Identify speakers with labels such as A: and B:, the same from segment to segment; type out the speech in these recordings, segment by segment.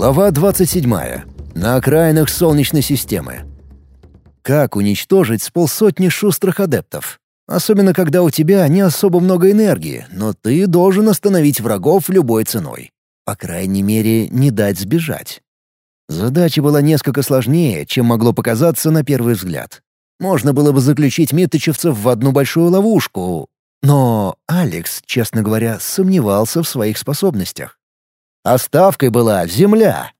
A: Глава 27. На окраинах Солнечной системы. Как уничтожить с полсотни шустрых адептов? Особенно когда у тебя не особо много энергии, но ты должен остановить врагов любой ценой. По крайней мере, не дать сбежать. Задача была несколько сложнее, чем могло показаться на первый взгляд. Можно было бы заключить миточевцев в одну большую ловушку, но Алекс, честно говоря, сомневался в своих способностях. Оставкой была земля.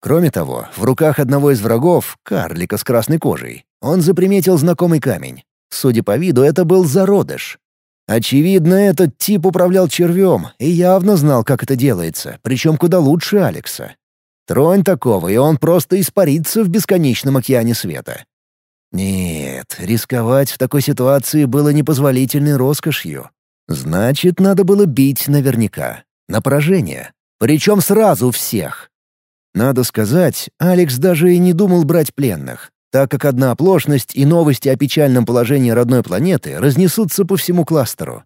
A: Кроме того, в руках одного из врагов, карлика с красной кожей, он заприметил знакомый камень. Судя по виду, это был зародыш. Очевидно, этот тип управлял червем и явно знал, как это делается, причем куда лучше Алекса. Тронь такого, и он просто испарится в бесконечном океане света. Нет, рисковать в такой ситуации было непозволительной роскошью. Значит, надо было бить наверняка. На поражение. Причем сразу всех. Надо сказать, Алекс даже и не думал брать пленных, так как одна оплошность и новости о печальном положении родной планеты разнесутся по всему кластеру.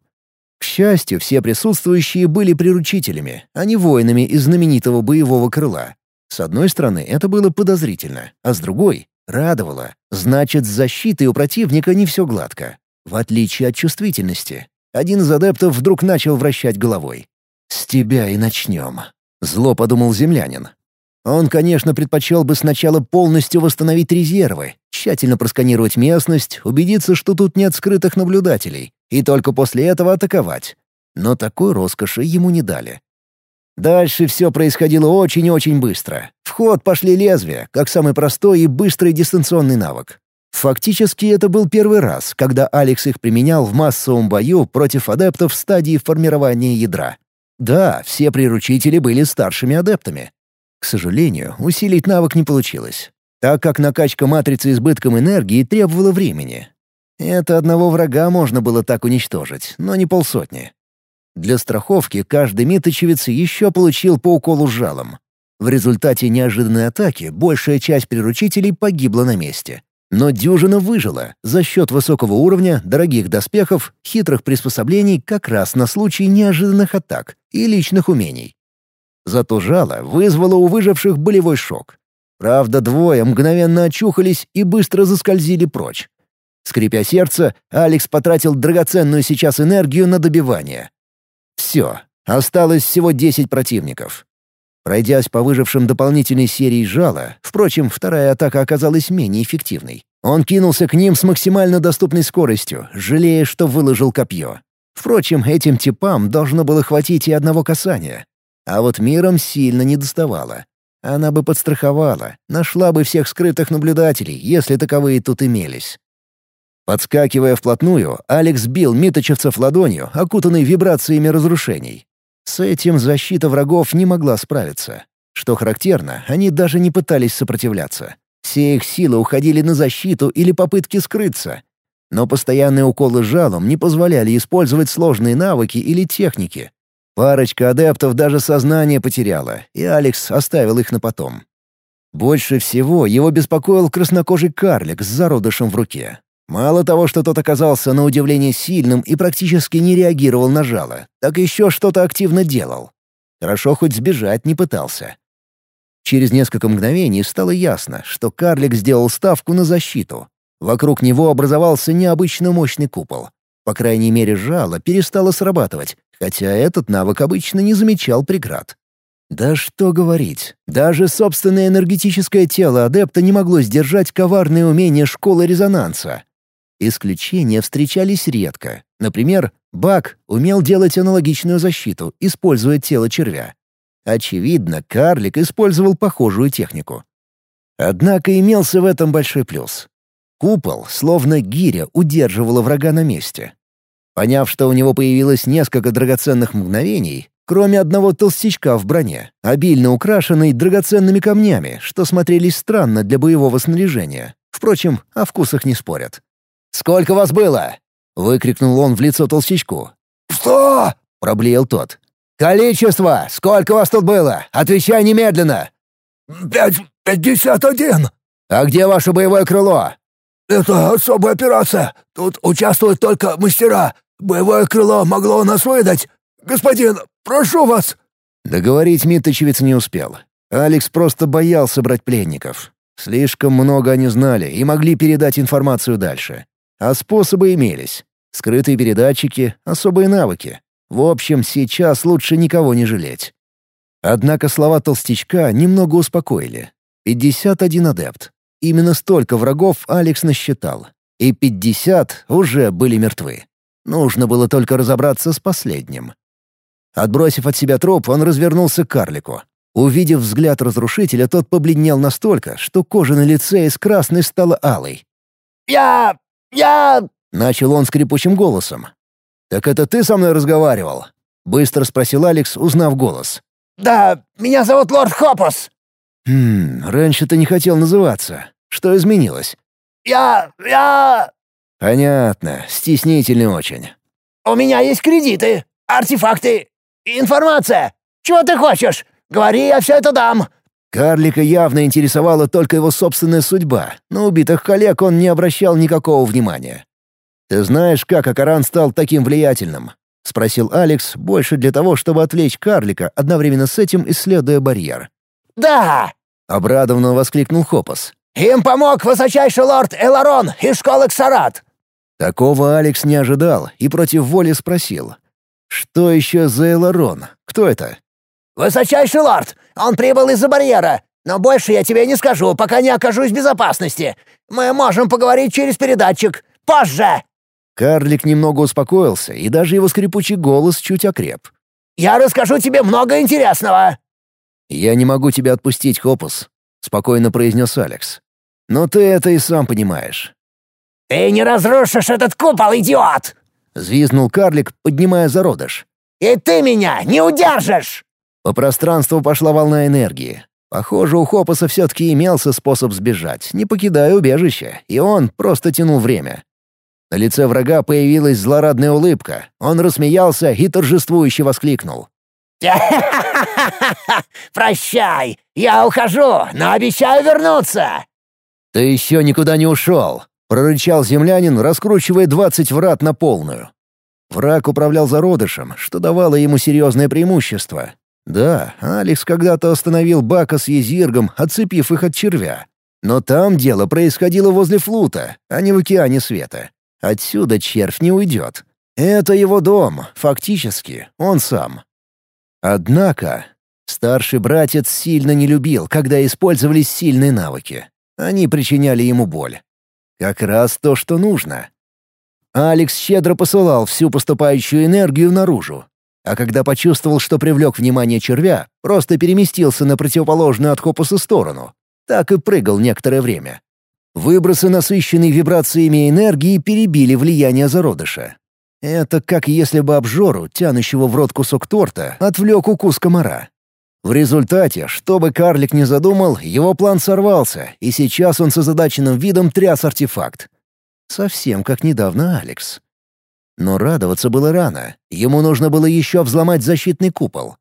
A: К счастью, все присутствующие были приручителями, а не воинами из знаменитого боевого крыла. С одной стороны, это было подозрительно, а с другой — радовало. Значит, с защитой у противника не все гладко. В отличие от чувствительности. Один из адептов вдруг начал вращать головой. «С тебя и начнем», — зло подумал землянин. Он, конечно, предпочел бы сначала полностью восстановить резервы, тщательно просканировать местность, убедиться, что тут нет скрытых наблюдателей, и только после этого атаковать. Но такой роскоши ему не дали. Дальше все происходило очень и очень быстро. В ход пошли лезвия, как самый простой и быстрый дистанционный навык. Фактически это был первый раз, когда Алекс их применял в массовом бою против адептов стадии формирования ядра. Да, все приручители были старшими адептами. К сожалению, усилить навык не получилось, так как накачка матрицы избытком энергии требовала времени. Это одного врага можно было так уничтожить, но не полсотни. Для страховки каждый миточевец еще получил по уколу жалом. В результате неожиданной атаки большая часть приручителей погибла на месте. Но дюжина выжила за счет высокого уровня, дорогих доспехов, хитрых приспособлений как раз на случай неожиданных атак и личных умений. Зато жало вызвало у выживших болевой шок. Правда, двое мгновенно очухались и быстро заскользили прочь. Скрипя сердце, Алекс потратил драгоценную сейчас энергию на добивание. Все, осталось всего 10 противников. Пройдясь по выжившим дополнительной серии жала, впрочем, вторая атака оказалась менее эффективной. Он кинулся к ним с максимально доступной скоростью, жалея, что выложил копье. Впрочем, этим типам должно было хватить и одного касания. А вот миром сильно не доставало. Она бы подстраховала, нашла бы всех скрытых наблюдателей, если таковые тут имелись. Подскакивая вплотную, Алекс бил миточевцев ладонью, окутанной вибрациями разрушений. С этим защита врагов не могла справиться. Что характерно, они даже не пытались сопротивляться. Все их силы уходили на защиту или попытки скрыться. Но постоянные уколы жалом не позволяли использовать сложные навыки или техники. Парочка адептов даже сознание потеряла, и Алекс оставил их на потом. Больше всего его беспокоил краснокожий карлик с зародышем в руке. Мало того, что тот оказался на удивление сильным и практически не реагировал на жало, так еще что-то активно делал. Хорошо хоть сбежать не пытался. Через несколько мгновений стало ясно, что карлик сделал ставку на защиту. Вокруг него образовался необычно мощный купол. По крайней мере, жало перестало срабатывать, хотя этот навык обычно не замечал преград. Да что говорить, даже собственное энергетическое тело адепта не могло сдержать коварные умения школы резонанса. Исключения встречались редко. Например, Бак умел делать аналогичную защиту, используя тело червя. Очевидно, карлик использовал похожую технику. Однако имелся в этом большой плюс. Купол, словно гиря, удерживала врага на месте. Поняв, что у него появилось несколько драгоценных мгновений, кроме одного толстячка в броне, обильно украшенный драгоценными камнями, что смотрелись странно для боевого снаряжения. Впрочем, о вкусах не спорят. «Сколько вас было?» — выкрикнул он в лицо толстячку.
B: «Что?»
A: — проблеял тот. «Количество! Сколько вас тут было? Отвечай немедленно!»
B: «Пять... пятьдесят один!»
A: «А где ваше боевое крыло?»
B: «Это особая операция. Тут участвуют только мастера. Боевое крыло могло нас выдать. Господин, прошу вас!»
A: Договорить Митточевец не успел. Алекс просто боялся брать пленников. Слишком много они знали и могли передать информацию дальше. А способы имелись. Скрытые передатчики, особые навыки. В общем, сейчас лучше никого не жалеть. Однако слова толстячка немного успокоили. 51 адепт. Именно столько врагов Алекс насчитал. И 50 уже были мертвы. Нужно было только разобраться с последним. Отбросив от себя труп, он развернулся к карлику. Увидев взгляд разрушителя, тот побледнел настолько, что кожа на лице из красной стала алой.
B: «Я... я...»
A: — начал он скрипучим голосом. «Так это ты со мной разговаривал?» — быстро спросил Алекс, узнав голос.
B: «Да, меня зовут Лорд Хопус».
A: «Хм, раньше ты не хотел называться. Что изменилось?»
B: «Я... я...»
A: «Понятно, стеснительный очень».
B: «У меня есть кредиты, артефакты, информация. Чего ты хочешь? Говори, я все это дам!»
A: Карлика явно интересовала только его собственная судьба. На убитых коллег он не обращал никакого внимания. «Ты знаешь, как Акаран стал таким влиятельным?» — спросил Алекс, больше для того, чтобы отвлечь карлика, одновременно с этим исследуя барьер.
B: «Да!»
A: — обрадованно воскликнул Хопос.
B: «Им помог высочайший лорд Эларон из школы Ксарат!»
A: Такого Алекс не ожидал и против воли спросил. «Что еще за Эларон? Кто это?»
B: «Высочайший лорд! Он прибыл из-за барьера! Но больше я тебе не скажу, пока не окажусь в безопасности. Мы можем поговорить через передатчик. Позже!»
A: Карлик немного успокоился, и даже его скрипучий голос чуть окреп.
B: «Я расскажу тебе много интересного!»
A: «Я не могу тебя отпустить, Хопус», — спокойно произнес Алекс. «Но ты это и сам понимаешь».
B: «Ты не разрушишь этот купол, идиот!»
A: — взвизнул карлик, поднимая зародыш.
B: «И ты меня не удержишь!»
A: По пространству пошла волна энергии. Похоже, у Хопаса все-таки имелся способ сбежать, не покидая убежище, и он просто тянул время. На лице врага появилась злорадная улыбка. Он рассмеялся и торжествующе воскликнул.
B: «Прощай! Я ухожу, но обещаю вернуться!»
A: «Ты еще никуда не ушел!» — прорычал землянин, раскручивая двадцать врат на полную. Враг управлял зародышем, что давало ему серьезное преимущество. Да, Алекс когда-то остановил Бака с Езиргом, отцепив их от червя. Но там дело происходило возле флута, а не в океане света. Отсюда червь не уйдет. Это его дом, фактически, он сам. Однако старший братец сильно не любил, когда использовались сильные навыки. Они причиняли ему боль. Как раз то, что нужно. Алекс щедро посылал всю поступающую энергию наружу, а когда почувствовал, что привлек внимание червя, просто переместился на противоположную от Хопуса сторону. Так и прыгал некоторое время. Выбросы, насыщенные вибрациями энергии, перебили влияние зародыша. Это как если бы обжору, тянущего в рот кусок торта, отвлек укус комара. В результате, что бы карлик ни задумал, его план сорвался, и сейчас он с озадаченным видом тряс артефакт. Совсем как недавно Алекс. Но радоваться было рано. Ему нужно было еще взломать защитный купол.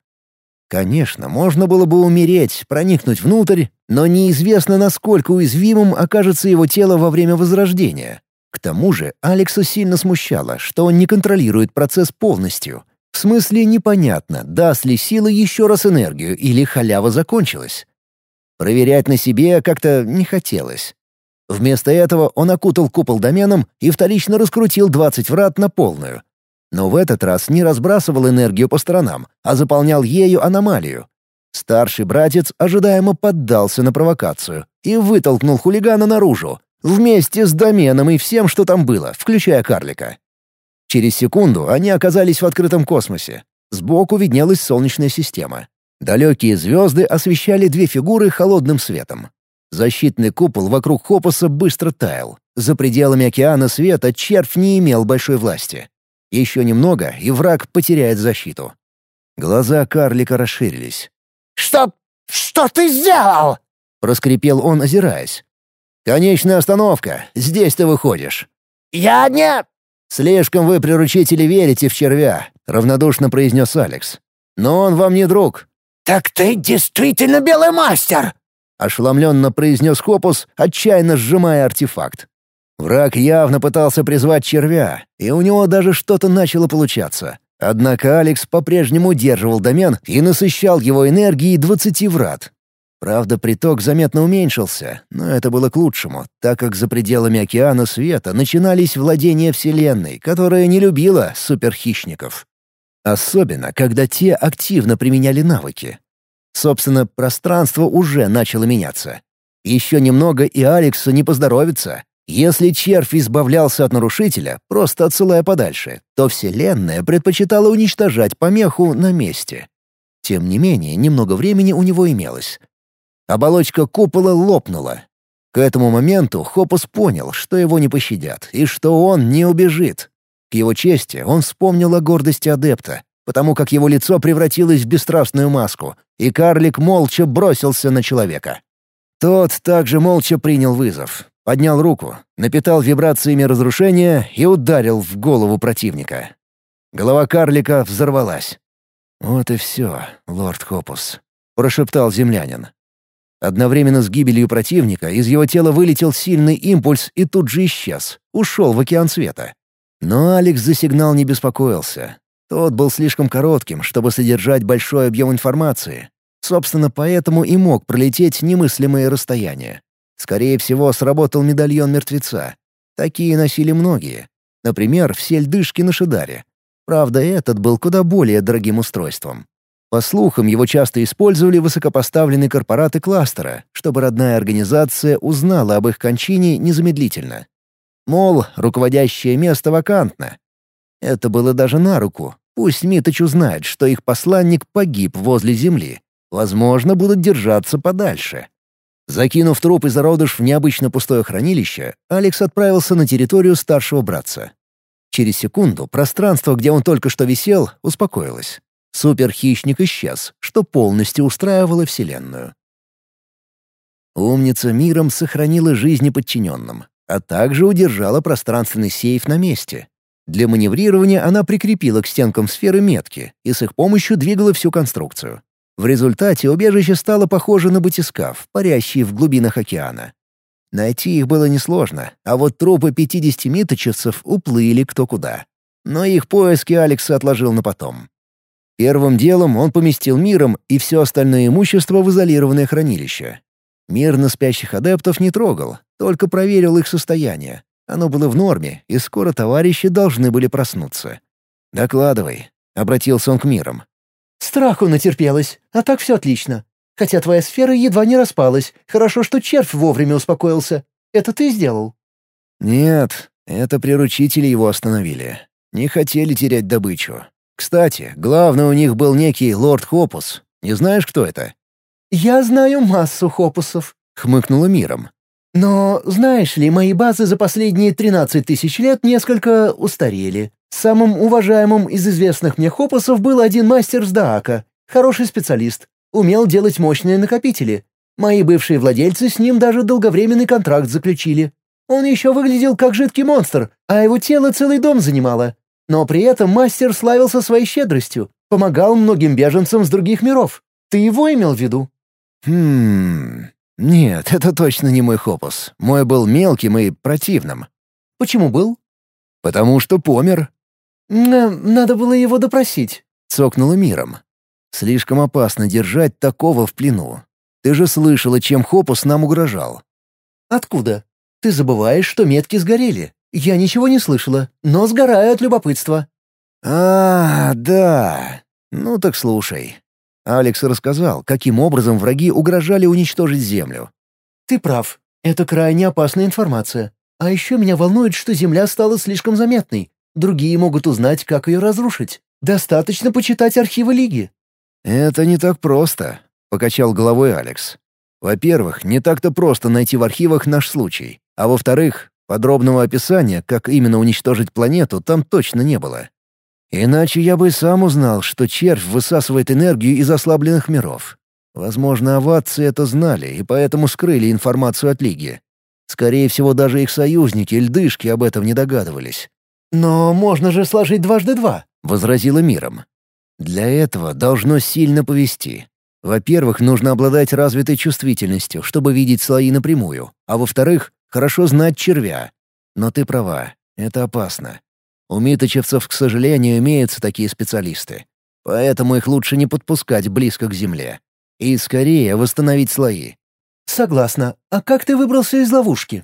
A: Конечно, можно было бы умереть, проникнуть внутрь, но неизвестно, насколько уязвимым окажется его тело во время возрождения. К тому же Алекса сильно смущало, что он не контролирует процесс полностью. В смысле непонятно, даст ли сила еще раз энергию или халява закончилась. Проверять на себе как-то не хотелось. Вместо этого он окутал купол доменом и вторично раскрутил 20 врат на полную. Но в этот раз не разбрасывал энергию по сторонам, а заполнял ею аномалию. Старший братец ожидаемо поддался на провокацию и вытолкнул хулигана наружу, вместе с доменом и всем, что там было, включая карлика. Через секунду они оказались в открытом космосе. Сбоку виднелась Солнечная система. Далекие звезды освещали две фигуры холодным светом. Защитный купол вокруг Хопоса быстро таял. За пределами океана света червь не имел большой власти. Еще немного, и враг потеряет защиту. Глаза карлика расширились.
B: «Что... что ты сделал?»
A: — проскрипел он, озираясь. «Конечная остановка. Здесь ты выходишь».
B: «Я не...»
A: «Слишком вы, приручители, верите в червя», — равнодушно произнес Алекс. «Но он вам не друг».
B: «Так ты действительно белый мастер!»
A: — ошеломленно произнес Хопус, отчаянно сжимая артефакт. Враг явно пытался призвать червя, и у него даже что-то начало получаться. Однако Алекс по-прежнему удерживал домен и насыщал его энергией двадцати врат. Правда, приток заметно уменьшился, но это было к лучшему, так как за пределами океана света начинались владения Вселенной, которая не любила суперхищников. Особенно, когда те активно применяли навыки. Собственно, пространство уже начало меняться. Еще немного, и Алексу не поздоровится. Если червь избавлялся от нарушителя, просто отсылая подальше, то Вселенная предпочитала уничтожать помеху на месте. Тем не менее, немного времени у него имелось. Оболочка купола лопнула. К этому моменту Хопус понял, что его не пощадят, и что он не убежит. К его чести он вспомнил о гордости адепта, потому как его лицо превратилось в бесстрастную маску, и карлик молча бросился на человека. Тот также молча принял вызов, поднял руку, напитал вибрациями разрушения и ударил в голову противника. Голова карлика взорвалась. «Вот и все, лорд Хопус», — прошептал землянин. Одновременно с гибелью противника из его тела вылетел сильный импульс и тут же исчез, ушел в океан света. Но Алекс за сигнал не беспокоился. Тот был слишком коротким, чтобы содержать большой объем информации. Собственно, поэтому и мог пролететь немыслимые расстояния. Скорее всего, сработал медальон мертвеца. Такие носили многие. Например, все льдышки на Шидаре. Правда, этот был куда более дорогим устройством. По слухам, его часто использовали высокопоставленные корпораты кластера, чтобы родная организация узнала об их кончине незамедлительно. Мол, руководящее место вакантно. Это было даже на руку. Пусть Миточ узнает, что их посланник погиб возле Земли. Возможно, будут держаться подальше. Закинув труп и зародыш в необычно пустое хранилище, Алекс отправился на территорию старшего братца. Через секунду пространство, где он только что висел, успокоилось. Суперхищник исчез, что полностью устраивало Вселенную. Умница миром сохранила жизни подчиненным, а также удержала пространственный сейф на месте. Для маневрирования она прикрепила к стенкам сферы метки и с их помощью двигала всю конструкцию. В результате убежище стало похоже на батискаф, парящий в глубинах океана. Найти их было несложно, а вот трупы 50 миточевцев уплыли кто куда. Но их поиски Алекс отложил на потом. Первым делом он поместил миром и все остальное имущество в изолированное хранилище. Мирно спящих адептов не трогал, только проверил их состояние. Оно было в норме, и скоро товарищи должны были проснуться. «Докладывай», — обратился он к мирам.
C: «Страху натерпелась, а так все отлично. Хотя твоя сфера едва не распалась. Хорошо, что червь вовремя успокоился. Это ты сделал?»
A: «Нет, это приручители его остановили. Не хотели терять добычу. Кстати, главный у них был некий лорд Хопус. Не знаешь, кто это?»
C: «Я знаю массу Хопусов», —
A: хмыкнула миром.
C: «Но, знаешь ли, мои базы за последние 13 тысяч лет несколько устарели. Самым уважаемым из известных мне Хопусов был один мастер с Даака, хороший специалист, умел делать мощные накопители. Мои бывшие владельцы с ним даже долговременный контракт заключили. Он еще выглядел как жидкий монстр, а его тело целый дом занимало. Но при этом мастер славился своей щедростью, помогал многим беженцам с других миров. Ты его имел в виду?»
A: «Хм... Нет, это точно не мой хопус. Мой был мелким и противным».
C: «Почему был?»
A: «Потому что помер».
C: «Надо было его допросить», —
A: цокнула миром. «Слишком опасно держать такого в плену. Ты же слышала, чем Хопус нам угрожал».
C: «Откуда? Ты забываешь, что метки сгорели. Я ничего не слышала, но сгораю от любопытства».
A: «А, да. Ну так слушай». Алекс рассказал, каким образом враги угрожали уничтожить Землю.
C: «Ты прав. Это крайне опасная информация. А еще меня волнует, что Земля стала слишком заметной. Другие могут узнать, как ее разрушить. Достаточно почитать архивы Лиги».
A: «Это не так просто», — покачал головой Алекс. «Во-первых, не так-то просто найти в архивах наш случай. А во-вторых, Подробного описания, как именно уничтожить планету, там точно не было. Иначе я бы сам узнал, что червь высасывает энергию из ослабленных миров. Возможно, овации это знали и поэтому скрыли информацию от Лиги. Скорее всего, даже их союзники, льдышки, об этом не догадывались.
C: «Но можно же сложить дважды два», —
A: возразила миром. «Для этого должно сильно повести. Во-первых, нужно обладать развитой чувствительностью, чтобы видеть слои напрямую, а во-вторых, Хорошо знать червя. Но ты права, это опасно. У миточевцев, к сожалению, имеются такие специалисты. Поэтому их лучше не подпускать близко к земле. и скорее восстановить слои.
C: «Согласна. А как ты выбрался из ловушки?»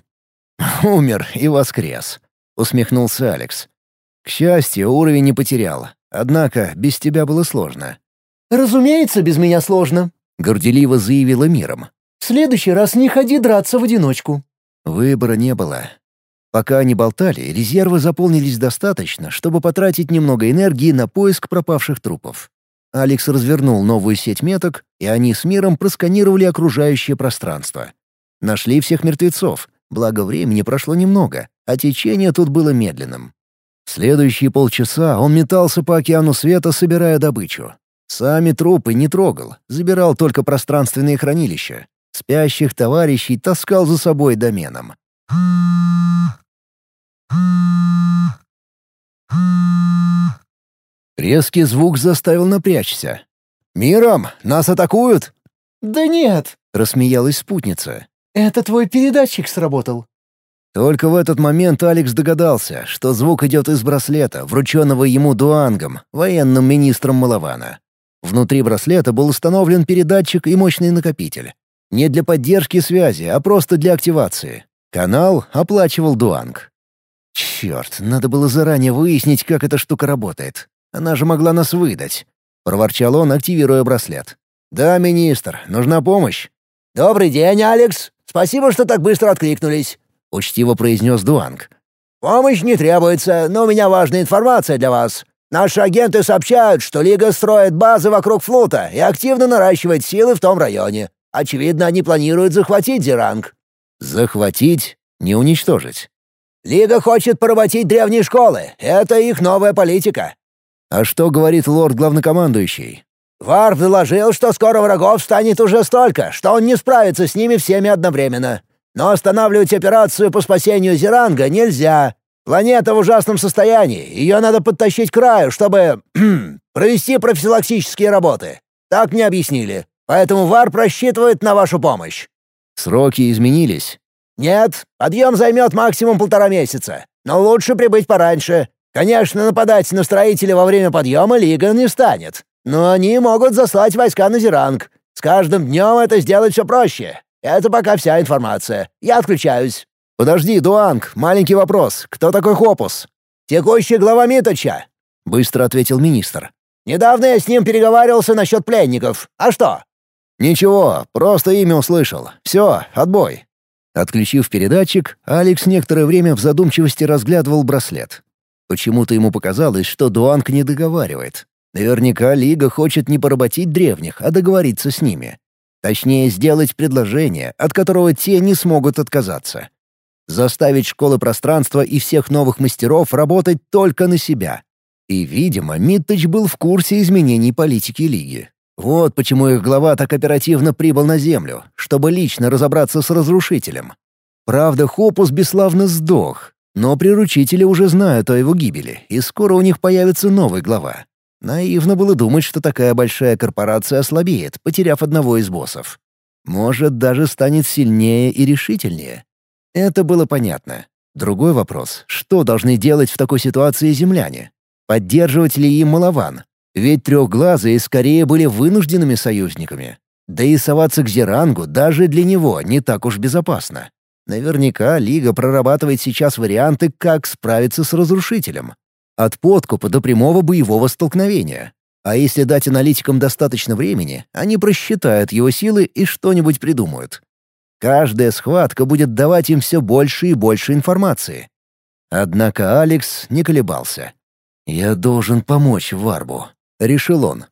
A: «Умер и воскрес», — усмехнулся Алекс. «К счастью, уровень не потерял. Однако без тебя было сложно».
C: «Разумеется, без меня сложно», —
A: горделиво заявила миром.
C: «В следующий раз не ходи драться в одиночку».
A: Выбора не было. Пока они болтали, резервы заполнились достаточно, чтобы потратить немного энергии на поиск пропавших трупов. Алекс развернул новую сеть меток, и они с миром просканировали окружающее пространство. Нашли всех мертвецов, благо времени прошло немного, а течение тут было медленным. Следующие полчаса он метался по океану света, собирая добычу. Сами трупы не трогал, забирал только пространственные хранилища. Спящих товарищей таскал за собой доменом. Резкий звук заставил напрячься. «Миром, нас атакуют!»
C: «Да нет!»
A: — рассмеялась спутница.
C: «Это твой передатчик сработал».
A: Только в этот момент Алекс догадался, что звук идет из браслета, врученного ему Дуангом, военным министром Малавана. Внутри браслета был установлен передатчик и мощный накопитель. Не для поддержки связи, а просто для активации. Канал оплачивал Дуанг. Черт, надо было заранее выяснить, как эта штука работает. Она же могла нас выдать. Проворчал он, активируя браслет. «Да, министр, нужна помощь».
B: «Добрый день, Алекс. Спасибо, что так быстро откликнулись», —
A: учтиво произнес Дуанг.
B: «Помощь не требуется, но у меня важная информация для вас. Наши агенты сообщают, что Лига строит базы вокруг флота и активно наращивает силы в том районе. Очевидно, они планируют захватить Зеранг».
A: «Захватить? Не уничтожить?»
B: «Лига хочет поработить древние школы. Это их новая политика.
A: «А что говорит лорд-главнокомандующий?»
B: «Варп доложил, что скоро врагов станет уже столько, что он не справится с ними всеми одновременно. Но останавливать операцию по спасению Зеранга нельзя. Планета в ужасном состоянии, ее надо подтащить к краю, чтобы провести профилактические работы. Так мне объяснили. Поэтому Варп рассчитывает на вашу помощь».
A: «Сроки изменились?»
B: «Нет, подъем займет максимум полтора месяца. Но лучше прибыть пораньше. Конечно, нападать на строителей во время подъема Лига не станет. Но они могут заслать войска на Зеранг. С каждым днем это сделать все проще. Это пока вся информация. Я отключаюсь».
A: «Подожди, Дуанг, маленький вопрос. Кто такой Хопус?»
B: «Текущий глава Миточа», —
A: быстро ответил министр.
B: «Недавно я с ним переговаривался насчет пленников. А что?»
A: «Ничего, просто имя услышал. Все, отбой». Отключив передатчик, Алекс некоторое время в задумчивости разглядывал браслет. Почему-то ему показалось, что Дуанг не договаривает. Наверняка Лига хочет не поработить древних, а договориться с ними. Точнее, сделать предложение, от которого те не смогут отказаться. Заставить школы пространства и всех новых мастеров работать только на себя. И, видимо, Митточ был в курсе изменений политики Лиги. Вот почему их глава так оперативно прибыл на Землю, чтобы лично разобраться с разрушителем. Правда, Хопус бесславно сдох, но приручители уже знают о его гибели, и скоро у них появится новый глава. Наивно было думать, что такая большая корпорация ослабеет, потеряв одного из боссов. Может, даже станет сильнее и решительнее. Это было понятно. Другой вопрос — что должны делать в такой ситуации земляне? Поддерживать ли им Малаван? Ведь трехглазые скорее были вынужденными союзниками. Да и соваться к Зерангу даже для него не так уж безопасно. Наверняка Лига прорабатывает сейчас варианты, как справиться с разрушителем. От подкупа до прямого боевого столкновения. А если дать аналитикам достаточно времени, они просчитают его силы и что-нибудь придумают. Каждая схватка будет давать им все больше и больше информации. Однако Алекс не колебался. «Я должен помочь Варбу», — решил он.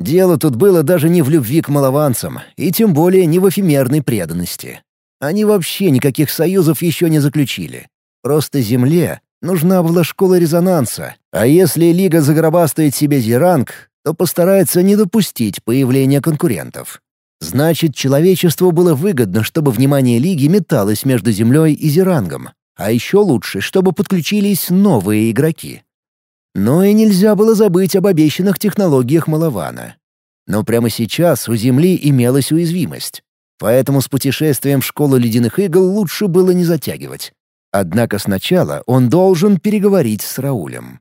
A: Дело тут было даже не в любви к малованцам, и тем более не в эфемерной преданности. Они вообще никаких союзов еще не заключили. Просто Земле нужна была школа резонанса, а если Лига загробастает себе Зеранг, то постарается не допустить появления конкурентов. Значит, человечеству было выгодно, чтобы внимание Лиги металось между Землей и Зерангом, а еще лучше, чтобы подключились новые игроки. Но и нельзя было забыть об обещанных технологиях Малавана. Но прямо сейчас у Земли имелась уязвимость. Поэтому с путешествием в школу ледяных игл лучше было не затягивать. Однако сначала он должен переговорить с Раулем.